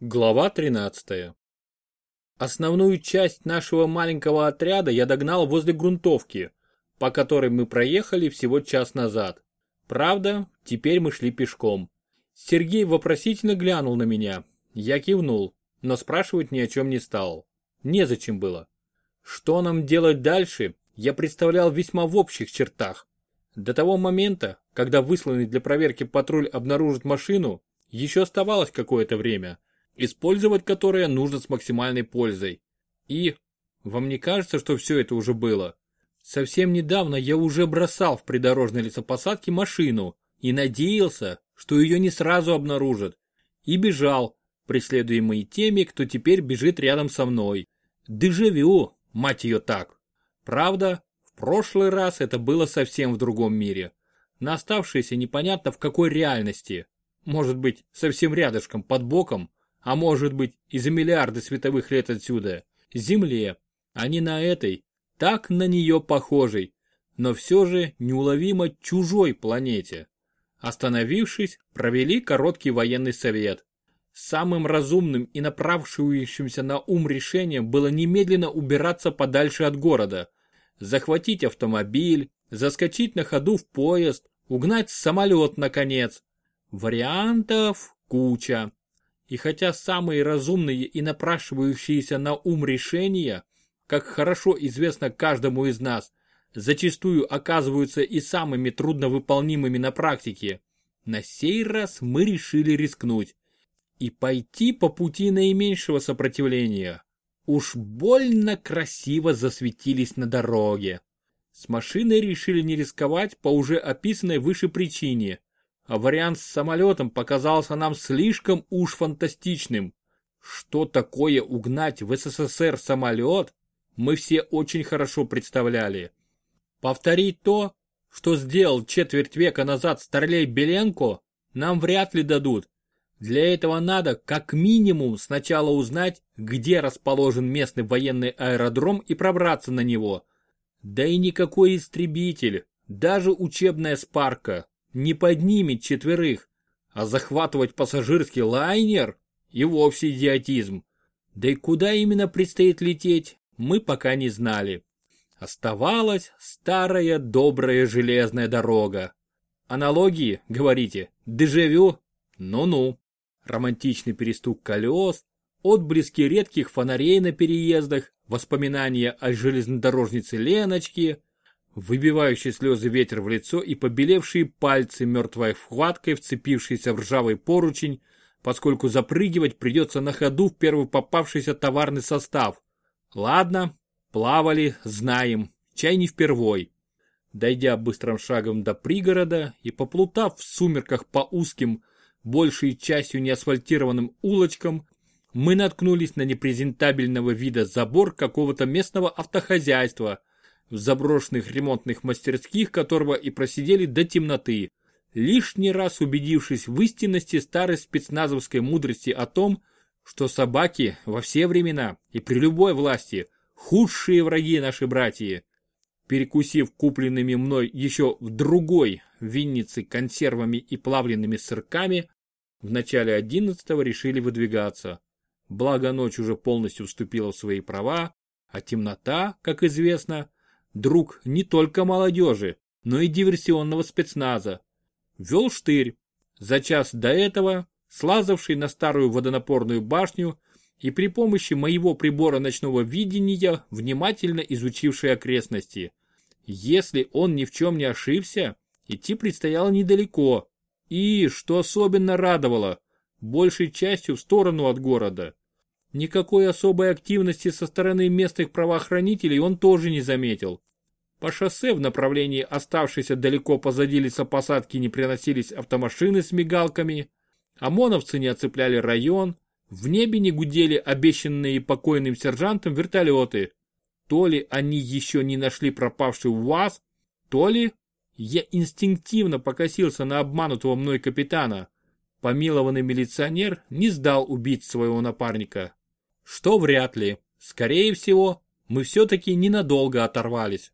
Глава 13. Основную часть нашего маленького отряда я догнал возле грунтовки, по которой мы проехали всего час назад. Правда, теперь мы шли пешком. Сергей вопросительно глянул на меня. Я кивнул, но спрашивать ни о чем не стал. Незачем было. Что нам делать дальше, я представлял весьма в общих чертах. До того момента, когда высланный для проверки патруль обнаружит машину, еще оставалось какое-то время – использовать которое нужно с максимальной пользой. И, вам не кажется, что все это уже было? Совсем недавно я уже бросал в придорожной лесопосадке машину и надеялся, что ее не сразу обнаружат. И бежал, преследуемый теми, кто теперь бежит рядом со мной. Дежавю, мать ее так. Правда, в прошлый раз это было совсем в другом мире. На оставшееся непонятно в какой реальности. Может быть, совсем рядышком, под боком, а может быть и за миллиарды световых лет отсюда, Земле, а не на этой, так на нее похожей, но все же неуловимо чужой планете. Остановившись, провели короткий военный совет. Самым разумным и направшивающимся на ум решением было немедленно убираться подальше от города, захватить автомобиль, заскочить на ходу в поезд, угнать самолет наконец. Вариантов куча. И хотя самые разумные и напрашивающиеся на ум решения, как хорошо известно каждому из нас, зачастую оказываются и самыми трудновыполнимыми на практике, на сей раз мы решили рискнуть и пойти по пути наименьшего сопротивления. Уж больно красиво засветились на дороге. С машиной решили не рисковать по уже описанной выше причине а вариант с самолетом показался нам слишком уж фантастичным. Что такое угнать в СССР самолет, мы все очень хорошо представляли. Повторить то, что сделал четверть века назад Старлей Беленко, нам вряд ли дадут. Для этого надо как минимум сначала узнать, где расположен местный военный аэродром и пробраться на него. Да и никакой истребитель, даже учебная спарка, не поднимет четверых, а захватывать пассажирский лайнер и вовсе идиотизм. Да и куда именно предстоит лететь, мы пока не знали. Оставалась старая добрая железная дорога. Аналогии, говорите, дежавю? Ну-ну. Романтичный перестук колес, отблески редких фонарей на переездах, воспоминания о железнодорожнице Леночке, Выбивающий слезы ветер в лицо и побелевшие пальцы мертвой вхваткой, вцепившиеся в ржавый поручень, поскольку запрыгивать придется на ходу в первый попавшийся товарный состав. Ладно, плавали, знаем, чай не впервой. Дойдя быстрым шагом до пригорода и поплутав в сумерках по узким, большей частью неасфальтированным улочкам, мы наткнулись на непрезентабельного вида забор какого-то местного автохозяйства – в заброшенных ремонтных мастерских которого и просидели до темноты, лишний раз убедившись в истинности старой спецназовской мудрости о том, что собаки во все времена и при любой власти худшие враги наши братья. Перекусив купленными мной еще в другой виннице консервами и плавленными сырками, в начале одиннадцатого решили выдвигаться. Благо ночь уже полностью вступила в свои права, а темнота, как известно, друг не только молодежи, но и диверсионного спецназа. Вел штырь, за час до этого слазавший на старую водонапорную башню и при помощи моего прибора ночного видения внимательно изучивший окрестности. Если он ни в чем не ошибся, идти предстояло недалеко. И, что особенно радовало, большей частью в сторону от города. Никакой особой активности со стороны местных правоохранителей он тоже не заметил. По шоссе в направлении оставшейся далеко позади лесопосадки не приносились автомашины с мигалками, ОМОНовцы не оцепляли район, в небе не гудели обещанные покойным сержантом вертолеты. То ли они еще не нашли пропавший УАЗ, то ли я инстинктивно покосился на обманутого мной капитана. Помилованный милиционер не сдал убить своего напарника. Что вряд ли. Скорее всего, мы все-таки ненадолго оторвались.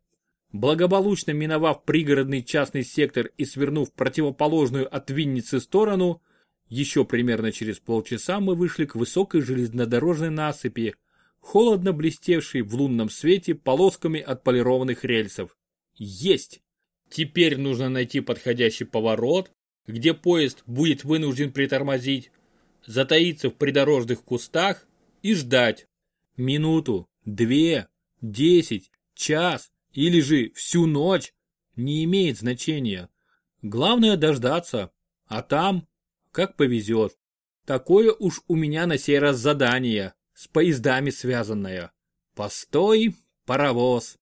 Благополучно миновав пригородный частный сектор и свернув противоположную от Винницы сторону, Еще примерно через полчаса мы вышли к высокой железнодорожной насыпи, холодно блестевшей в лунном свете полосками отполированных рельсов. Есть! Теперь нужно найти подходящий поворот, где поезд будет вынужден притормозить, затаиться в придорожных кустах и ждать. Минуту, две, десять, час или же всю ночь не имеет значения. Главное дождаться, а там, как повезет. Такое уж у меня на сей раз задание, с поездами связанное. Постой, паровоз.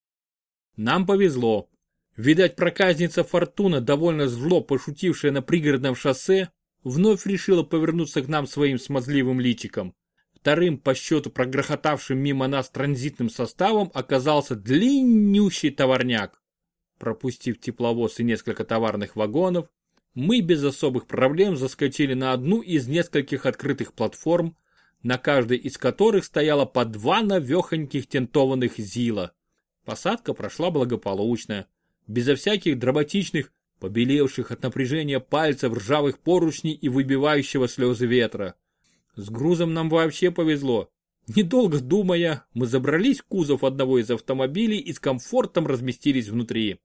Нам повезло. Видать, проказница Фортуна, довольно зло пошутившая на пригородном шоссе, вновь решила повернуться к нам своим смазливым личиком. Вторым по счету прогрохотавшим мимо нас транзитным составом оказался длиннющий товарняк. Пропустив тепловоз и несколько товарных вагонов, мы без особых проблем заскочили на одну из нескольких открытых платформ, на каждой из которых стояло по два навехоньких тентованных ЗИЛа. Посадка прошла благополучно безо всяких драматичных, побелевших от напряжения пальцев ржавых поручней и выбивающего слезы ветра. С грузом нам вообще повезло. Недолго думая, мы забрались в кузов одного из автомобилей и с комфортом разместились внутри.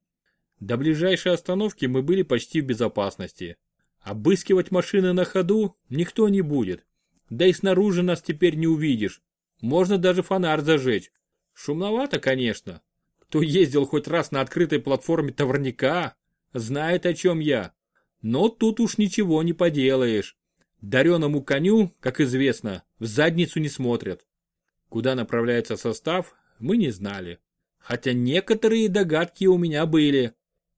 До ближайшей остановки мы были почти в безопасности. Обыскивать машины на ходу никто не будет. Да и снаружи нас теперь не увидишь. Можно даже фонарь зажечь. Шумновато, конечно, кто ездил хоть раз на открытой платформе товарника, знает о чем я. Но тут уж ничего не поделаешь. Дареному коню, как известно, в задницу не смотрят. Куда направляется состав, мы не знали. Хотя некоторые догадки у меня были.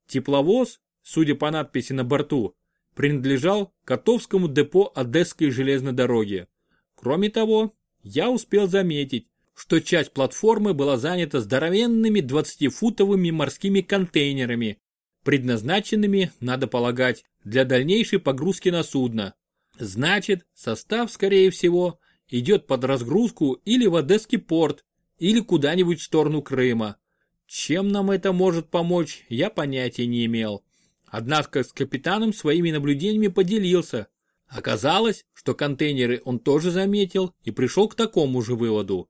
Тепловоз, судя по надписи на борту, принадлежал Котовскому депо Одесской железной дороги. Кроме того, я успел заметить, что часть платформы была занята здоровенными 20-футовыми морскими контейнерами, предназначенными, надо полагать, для дальнейшей погрузки на судно. Значит, состав, скорее всего, идет под разгрузку или в Одесский порт, или куда-нибудь в сторону Крыма. Чем нам это может помочь, я понятия не имел. Однако с капитаном своими наблюдениями поделился. Оказалось, что контейнеры он тоже заметил и пришел к такому же выводу.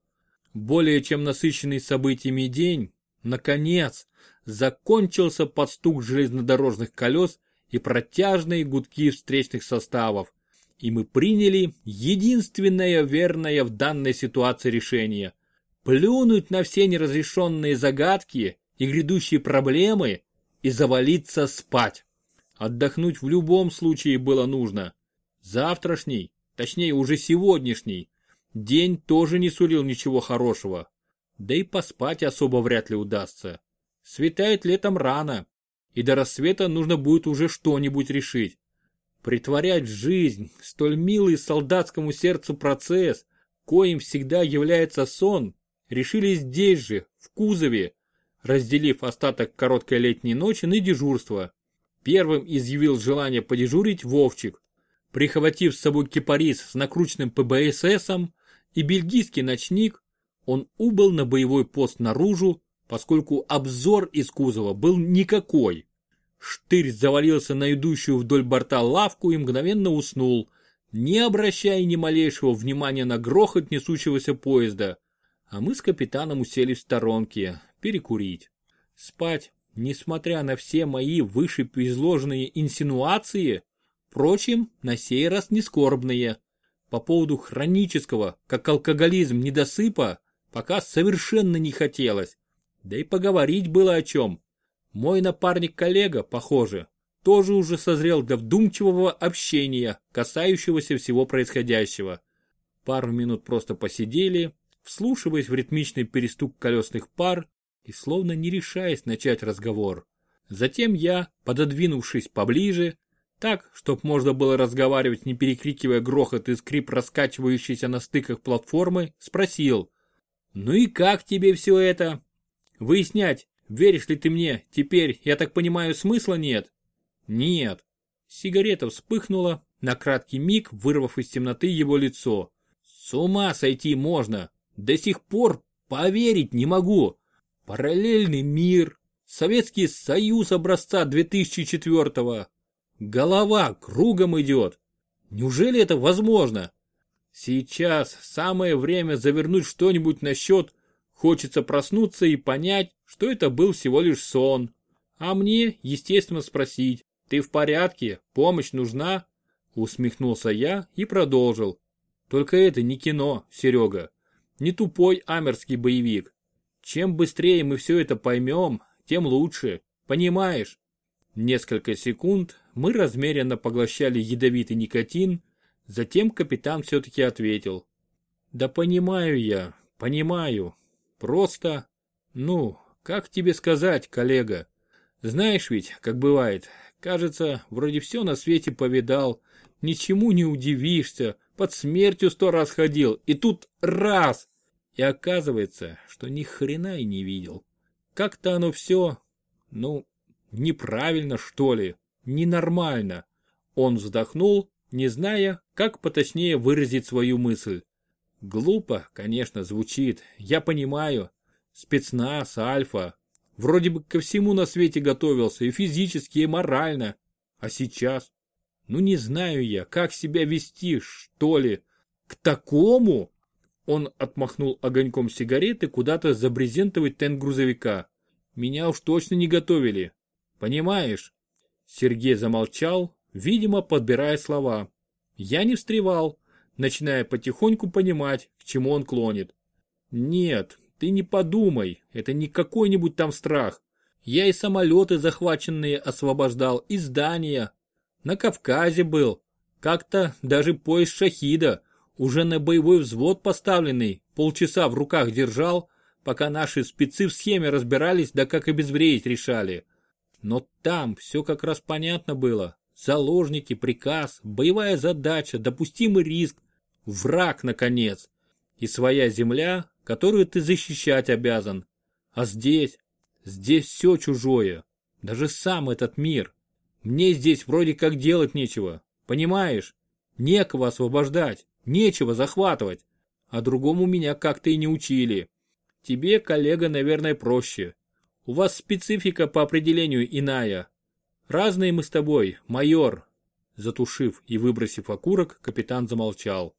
Более чем насыщенный событиями день, наконец, закончился под стук железнодорожных колес и протяжные гудки встречных составов, и мы приняли единственное верное в данной ситуации решение – плюнуть на все неразрешенные загадки и грядущие проблемы и завалиться спать. Отдохнуть в любом случае было нужно. Завтрашний, точнее уже сегодняшний, День тоже не сулил ничего хорошего. Да и поспать особо вряд ли удастся. Светает летом рано, и до рассвета нужно будет уже что-нибудь решить. Притворять в жизнь столь милый солдатскому сердцу процесс, коим всегда является сон, решили здесь же, в кузове, разделив остаток короткой летней ночи на дежурство. Первым изъявил желание подежурить Вовчик. Прихватив с собой кипарис с накрученным ПБССом, и бельгийский ночник, он убыл на боевой пост наружу, поскольку обзор из кузова был никакой. Штырь завалился на идущую вдоль борта лавку и мгновенно уснул, не обращая ни малейшего внимания на грохот несущегося поезда. А мы с капитаном усели в сторонке, перекурить. Спать, несмотря на все мои выше изложенные инсинуации, впрочем, на сей раз не скорбные по поводу хронического, как алкоголизм, недосыпа, пока совершенно не хотелось. Да и поговорить было о чем. Мой напарник-коллега, похоже, тоже уже созрел для вдумчивого общения, касающегося всего происходящего. Пару минут просто посидели, вслушиваясь в ритмичный перестук колесных пар и словно не решаясь начать разговор. Затем я, пододвинувшись поближе, так, чтоб можно было разговаривать, не перекрикивая грохот и скрип раскачивающейся на стыках платформы, спросил. «Ну и как тебе все это? Выяснять, веришь ли ты мне, теперь, я так понимаю, смысла нет?» «Нет». Сигарета вспыхнула, на краткий миг вырвав из темноты его лицо. «С ума сойти можно! До сих пор поверить не могу! Параллельный мир, Советский Союз образца 2004 -го. Голова кругом идет. Неужели это возможно? Сейчас самое время завернуть что-нибудь на счет. Хочется проснуться и понять, что это был всего лишь сон. А мне, естественно, спросить, ты в порядке? Помощь нужна? Усмехнулся я и продолжил. Только это не кино, Серега. Не тупой амерский боевик. Чем быстрее мы все это поймем, тем лучше. Понимаешь? Несколько секунд мы размеренно поглощали ядовитый никотин, затем капитан все-таки ответил. Да понимаю я, понимаю. Просто, ну, как тебе сказать, коллега? Знаешь ведь, как бывает, кажется, вроде все на свете повидал, ничему не удивишься, под смертью сто раз ходил, и тут раз! И оказывается, что ни хрена и не видел. Как-то оно все, ну, неправильно что ли, ненормально. Он вздохнул, не зная, как поточнее выразить свою мысль. Глупо, конечно, звучит, я понимаю. Спецназ, альфа. Вроде бы ко всему на свете готовился, и физически, и морально. А сейчас? Ну не знаю я, как себя вести, что ли. К такому? Он отмахнул огоньком сигареты куда-то за брезентовый тент грузовика. Меня уж точно не готовили. Понимаешь? Сергей замолчал, видимо, подбирая слова. Я не встревал, начиная потихоньку понимать, к чему он клонит. Нет, ты не подумай, это не какой-нибудь там страх. Я и самолеты захваченные освобождал, и здания. На Кавказе был. Как-то даже поезд шахида, уже на боевой взвод поставленный, полчаса в руках держал, пока наши спецы в схеме разбирались, да как обезвредить решали. Но там все как раз понятно было. Заложники, приказ, боевая задача, допустимый риск, враг, наконец. И своя земля, которую ты защищать обязан. А здесь, здесь все чужое. Даже сам этот мир. Мне здесь вроде как делать нечего. Понимаешь? Некого освобождать, нечего захватывать. А другому меня как-то и не учили. Тебе, коллега, наверное, проще. У вас специфика по определению иная. Разные мы с тобой, майор. Затушив и выбросив окурок, капитан замолчал.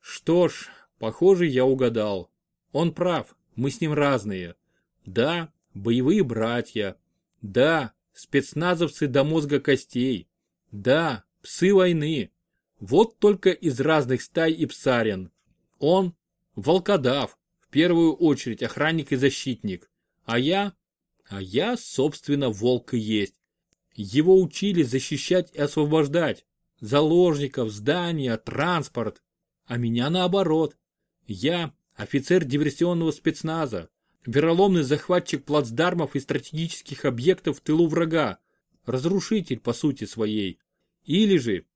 Что ж, похоже, я угадал. Он прав, мы с ним разные. Да, боевые братья. Да, спецназовцы до мозга костей. Да, псы войны. Вот только из разных стай и псарин. Он – волкодав, в первую очередь охранник и защитник. А я а я, собственно, волк и есть. Его учили защищать и освобождать. Заложников, здания, транспорт. А меня наоборот. Я офицер диверсионного спецназа. Вероломный захватчик плацдармов и стратегических объектов в тылу врага. Разрушитель по сути своей. Или же,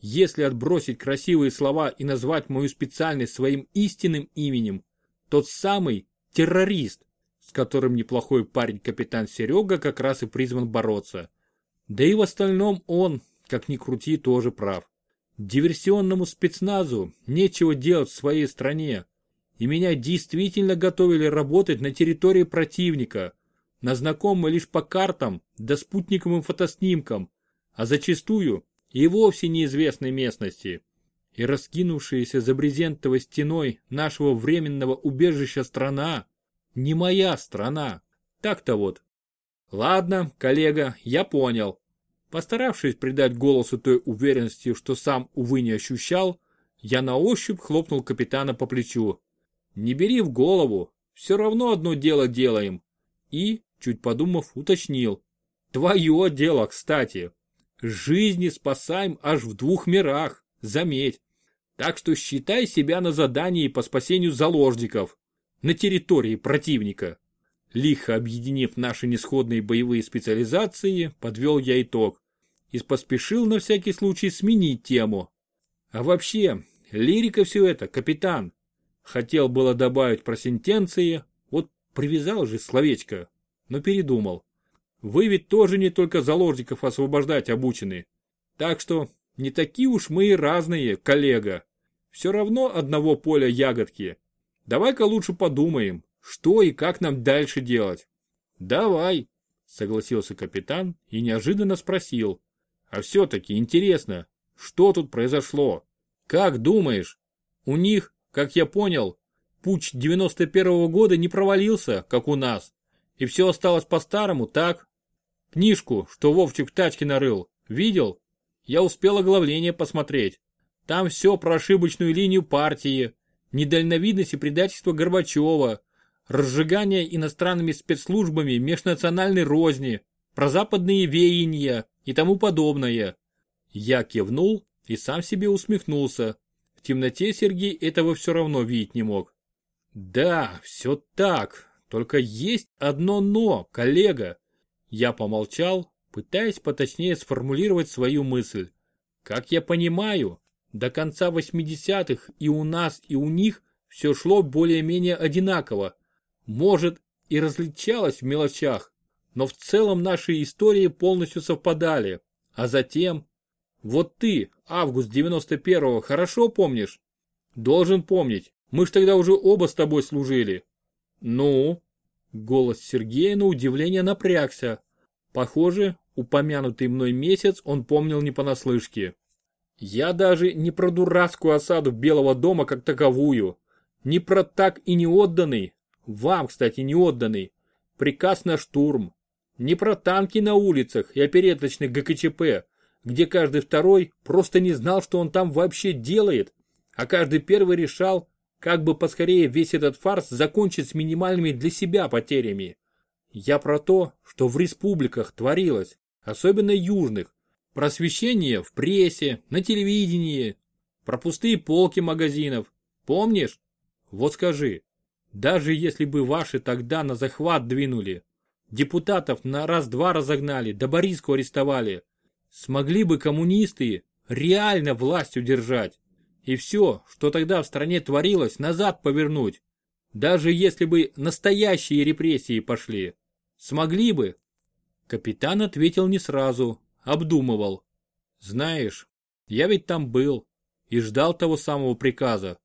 если отбросить красивые слова и назвать мою специальность своим истинным именем, тот самый террорист с которым неплохой парень капитан Серега как раз и призван бороться. Да и в остальном он, как ни крути, тоже прав. Диверсионному спецназу нечего делать в своей стране, и меня действительно готовили работать на территории противника, на знакомой лишь по картам да спутниковым фотоснимкам, а зачастую и вовсе неизвестной местности. И раскинувшаяся за брезентовой стеной нашего временного убежища страна не моя страна. Так-то вот. Ладно, коллега, я понял. Постаравшись придать голосу той уверенности, что сам, увы, не ощущал, я на ощупь хлопнул капитана по плечу. Не бери в голову, все равно одно дело делаем. И, чуть подумав, уточнил. Твое дело, кстати. Жизни спасаем аж в двух мирах, заметь. Так что считай себя на задании по спасению заложников на территории противника. Лихо объединив наши несходные боевые специализации, подвел я итог и поспешил на всякий случай сменить тему. А вообще, лирика все это, капитан. Хотел было добавить про сентенции, вот привязал же словечко, но передумал. Вы ведь тоже не только заложников освобождать обучены. Так что не такие уж мы и разные, коллега. Все равно одного поля ягодки. Давай-ка лучше подумаем, что и как нам дальше делать. Давай, согласился капитан и неожиданно спросил. А все-таки интересно, Что тут произошло? Как думаешь? У них, как я понял, путь 91-го года не провалился, как у нас. И все осталось по-старому, так? Книжку, что Вовчик в тачке нарыл, видел? Я успел оглавление посмотреть. Там все про ошибочную линию партии, недальновидность и предательство Горбачева, разжигание иностранными спецслужбами межнациональной розни, про западные веяния и тому подобное. Я кивнул и сам себе усмехнулся. В темноте Сергей этого все равно видеть не мог. Да, все так, только есть одно «но», коллега. Я помолчал, пытаясь поточнее сформулировать свою мысль. Как я понимаю, до конца 80-х и у нас, и у них все шло более-менее одинаково. Может, и различалось в мелочах, но в целом наши истории полностью совпадали. А затем... Вот ты, август 91-го, хорошо помнишь? Должен помнить. Мы ж тогда уже оба с тобой служили. Ну? Голос Сергея на удивление напрягся. Похоже, упомянутый мной месяц он помнил не понаслышке. Я даже не про дурацкую осаду Белого дома как таковую, не про так и не отданный, вам, кстати, не отданный, приказ на штурм, не про танки на улицах и опереточных ГКЧП, где каждый второй просто не знал, что он там вообще делает, а каждый первый решал, как бы поскорее весь этот фарс закончить с минимальными для себя потерями. Я про то, что в республиках творилось, особенно южных, просвещение в прессе, на телевидении, про пустые полки магазинов. Помнишь? Вот скажи, даже если бы ваши тогда на захват двинули, депутатов на раз-два разогнали, да Бориску арестовали, смогли бы коммунисты реально власть удержать и все, что тогда в стране творилось, назад повернуть, даже если бы настоящие репрессии пошли. Смогли бы? Капитан ответил не сразу, обдумывал. Знаешь, я ведь там был и ждал того самого приказа.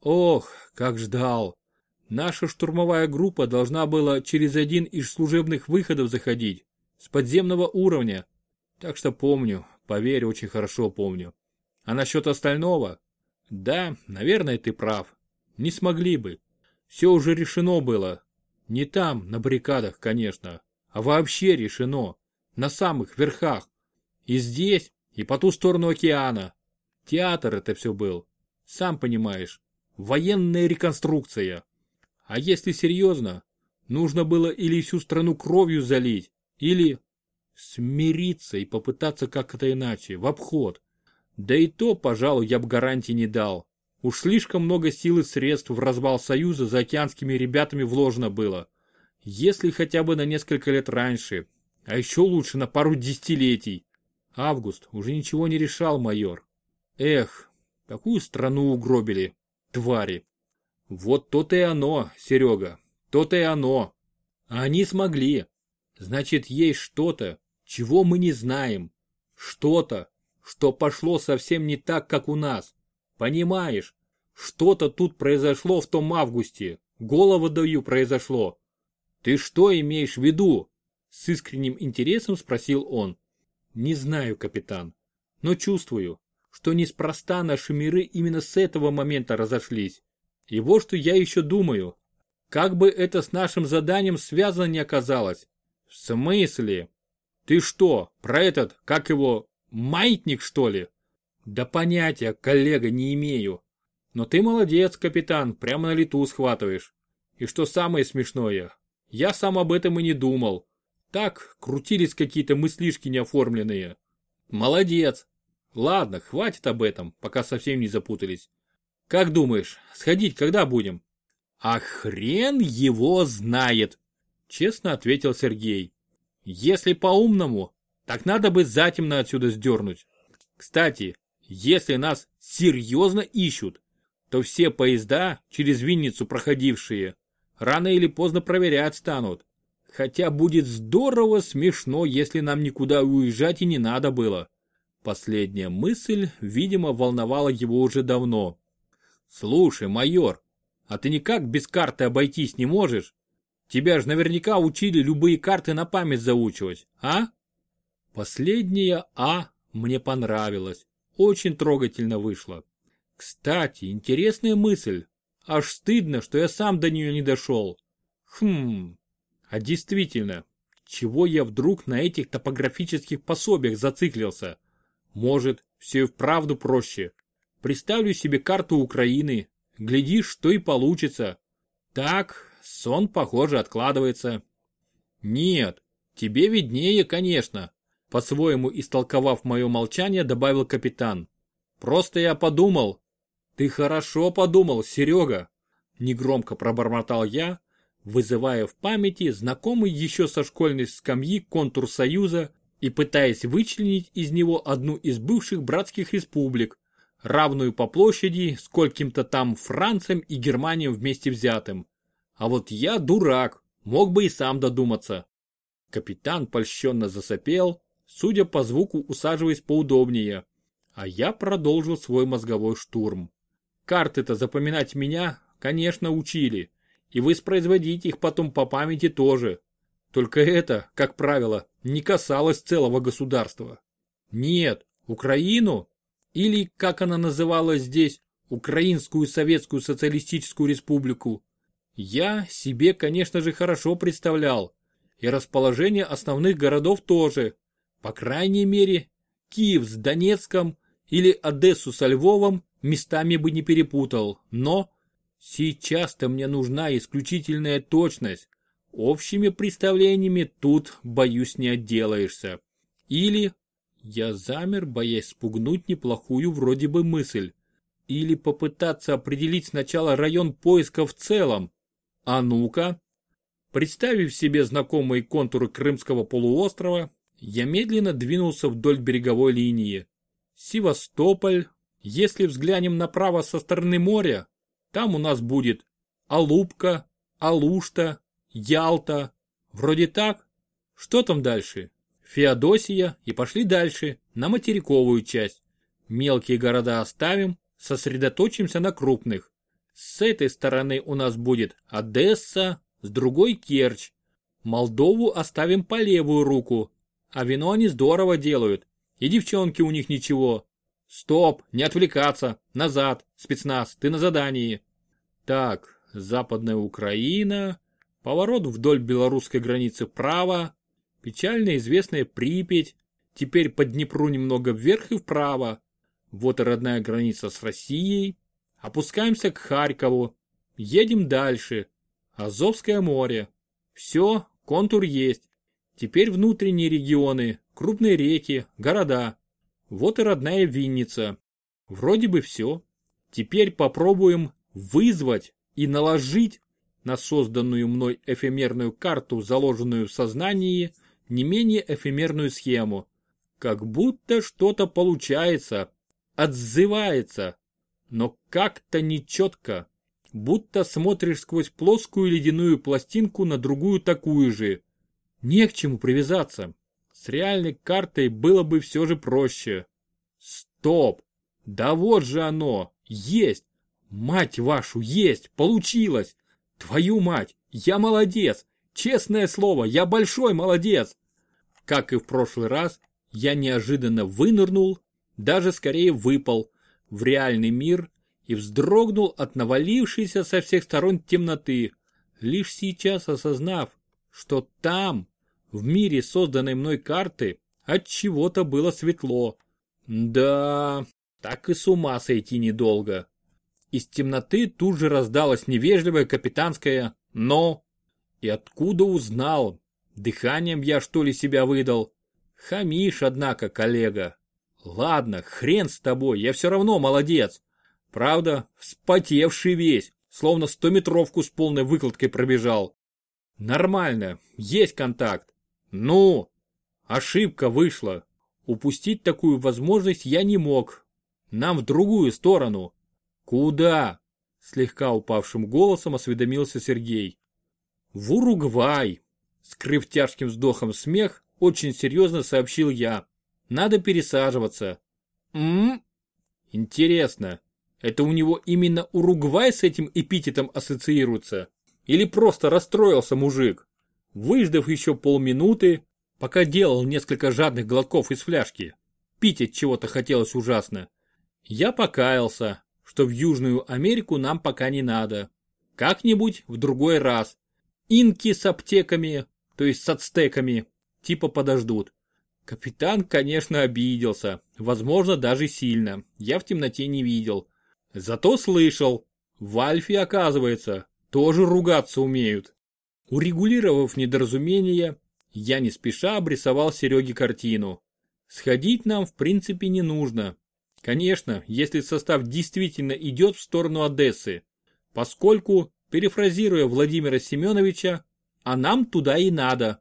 Ох, как ждал. Наша штурмовая группа должна была через один из служебных выходов заходить, с подземного уровня. Так что помню, поверь, очень хорошо помню. А насчет остального? Да, наверное, ты прав. Не смогли бы. Все уже решено было. Не там, на баррикадах, конечно, а вообще решено. На самых верхах. И здесь, и по ту сторону океана. Театр это все был. Сам понимаешь, военная реконструкция. А если серьезно, нужно было или всю страну кровью залить, или смириться и попытаться как-то иначе, в обход. Да и то, пожалуй, я бы гарантии не дал. Уж слишком много сил и средств в развал Союза за океанскими ребятами вложено было. Если хотя бы на несколько лет раньше, а еще лучше на пару десятилетий. Август уже ничего не решал, майор. Эх, какую страну угробили, твари. Вот то-то и оно, Серега, то-то и оно. А они смогли. Значит, есть что-то, чего мы не знаем. Что-то, что пошло совсем не так, как у нас. Понимаешь, что-то тут произошло в том августе. Голову даю произошло. Ты что имеешь в виду? С искренним интересом спросил он. Не знаю, капитан, но чувствую, что неспроста наши миры именно с этого момента разошлись. И вот что я еще думаю. Как бы это с нашим заданием связано не оказалось. В смысле? Ты что, про этот, как его, маятник что ли? Да понятия, коллега, не имею. Но ты молодец, капитан, прямо на лету схватываешь. И что самое смешное, я сам об этом и не думал. Так, крутились какие-то мыслишки неоформленные. Молодец. Ладно, хватит об этом, пока совсем не запутались. Как думаешь, сходить когда будем? А хрен его знает, честно ответил Сергей. Если по-умному, так надо бы затемно отсюда сдернуть. Кстати, если нас серьезно ищут, то все поезда, через Винницу проходившие, рано или поздно проверять станут. Хотя будет здорово смешно, если нам никуда уезжать и не надо было. Последняя мысль, видимо, волновала его уже давно. Слушай, майор, а ты никак без карты обойтись не можешь? Тебя же наверняка учили любые карты на память заучивать, а? Последняя «А» мне понравилось. Очень трогательно вышло. Кстати, интересная мысль. Аж стыдно, что я сам до нее не дошел. Хм, а действительно, чего я вдруг на этих топографических пособиях зациклился? Может, все и вправду проще. Представлю себе карту Украины, глядишь, что и получится. Так, сон, похоже, откладывается. Нет, тебе виднее, конечно, по-своему истолковав мое молчание, добавил капитан. Просто я подумал. Ты хорошо подумал, Серега. Негромко пробормотал я, вызывая в памяти знакомый еще со школьной скамьи контур Союза и пытаясь вычленить из него одну из бывших братских республик, равную по площади скольким-то там Франциям и Германиям вместе взятым. А вот я дурак, мог бы и сам додуматься. Капитан польщенно засопел, судя по звуку усаживаясь поудобнее, а я продолжил свой мозговой штурм. Карты-то запоминать меня, конечно, учили, и воспроизводить их потом по памяти тоже. Только это, как правило, не касалось целого государства. Нет, Украину или, как она называлась здесь, Украинскую Советскую Социалистическую Республику, я себе, конечно же, хорошо представлял. И расположение основных городов тоже. По крайней мере, Киев с Донецком или Одессу со Львовом местами бы не перепутал. Но сейчас-то мне нужна исключительная точность. Общими представлениями тут, боюсь, не отделаешься. Или я замер, боясь спугнуть неплохую вроде бы мысль. Или попытаться определить сначала район поиска в целом. А ну-ка. Представив себе знакомые контуры Крымского полуострова, я медленно двинулся вдоль береговой линии. Севастополь, если взглянем направо со стороны моря, там у нас будет Алупка, Алушта, Ялта. Вроде так. Что там дальше? Феодосия и пошли дальше, на материковую часть. Мелкие города оставим, сосредоточимся на крупных. С этой стороны у нас будет Одесса, с другой Керчь. Молдову оставим по левую руку, а вино они здорово делают, и девчонки у них ничего. Стоп, не отвлекаться, назад, спецназ, ты на задании. Так, западная Украина, поворот вдоль белорусской границы вправо, Печально известная Припять, теперь по Днепру немного вверх и вправо. Вот и родная граница с Россией. Опускаемся к Харькову. Едем дальше. Азовское море. Все, контур есть. Теперь внутренние регионы, крупные реки, города. Вот и родная Винница. Вроде бы все. Теперь попробуем вызвать и наложить на созданную мной эфемерную карту, заложенную в сознании, не менее эфемерную схему. Как будто что-то получается, отзывается, но как-то нечетко, будто смотришь сквозь плоскую ледяную пластинку на другую такую же. Не к чему привязаться. С реальной картой было бы все же проще. Стоп! Да вот же оно! Есть! Мать вашу, есть! Получилось! Твою мать! Я молодец! Честное слово, я большой молодец! Как и в прошлый раз, я неожиданно вынырнул, даже скорее выпал, в реальный мир и вздрогнул от навалившейся со всех сторон темноты, лишь сейчас осознав, что там, в мире созданной мной карты, от чего-то было светло. Да, так и с ума сойти недолго. Из темноты тут же раздалось невежливое капитанское «но». И откуда узнал, Дыханием я что ли себя выдал? Хамишь, однако, коллега. Ладно, хрен с тобой, я все равно молодец. Правда, вспотевший весь, словно стометровку с полной выкладкой пробежал. Нормально, есть контакт. Ну, ошибка вышла. Упустить такую возможность я не мог. Нам в другую сторону. Куда? Слегка упавшим голосом осведомился Сергей. В Уругвай, Скрыв тяжким вздохом смех, очень серьезно сообщил я. Надо пересаживаться. Ммм? Интересно, это у него именно Уругвай с этим эпитетом ассоциируется? Или просто расстроился мужик? Выждав еще полминуты, пока делал несколько жадных глотков из фляжки, пить от чего-то хотелось ужасно. Я покаялся, что в Южную Америку нам пока не надо. Как-нибудь в другой раз. Инки с аптеками, то есть с ацтеками, типа подождут. Капитан, конечно, обиделся, возможно, даже сильно. Я в темноте не видел. Зато слышал. В Альфе, оказывается, тоже ругаться умеют. Урегулировав недоразумение, я не спеша обрисовал Сереге картину. Сходить нам в принципе не нужно. Конечно, если состав действительно идет в сторону Одессы, поскольку, перефразируя Владимира Семеновича, а нам туда и надо.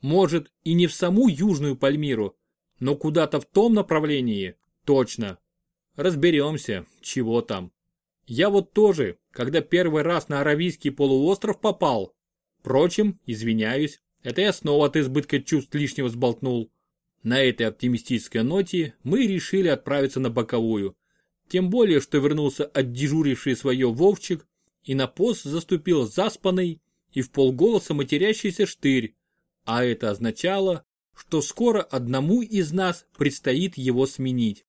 Может, и не в саму Южную Пальмиру, но куда-то в том направлении, точно. Разберемся, чего там. Я вот тоже, когда первый раз на Аравийский полуостров попал. Впрочем, извиняюсь, это я снова от избытка чувств лишнего сболтнул. На этой оптимистической ноте мы решили отправиться на боковую. Тем более, что вернулся отдежуривший свое Вовчик и на пост заступил заспанный и в полголоса матерящийся штырь, а это означало, что скоро одному из нас предстоит его сменить.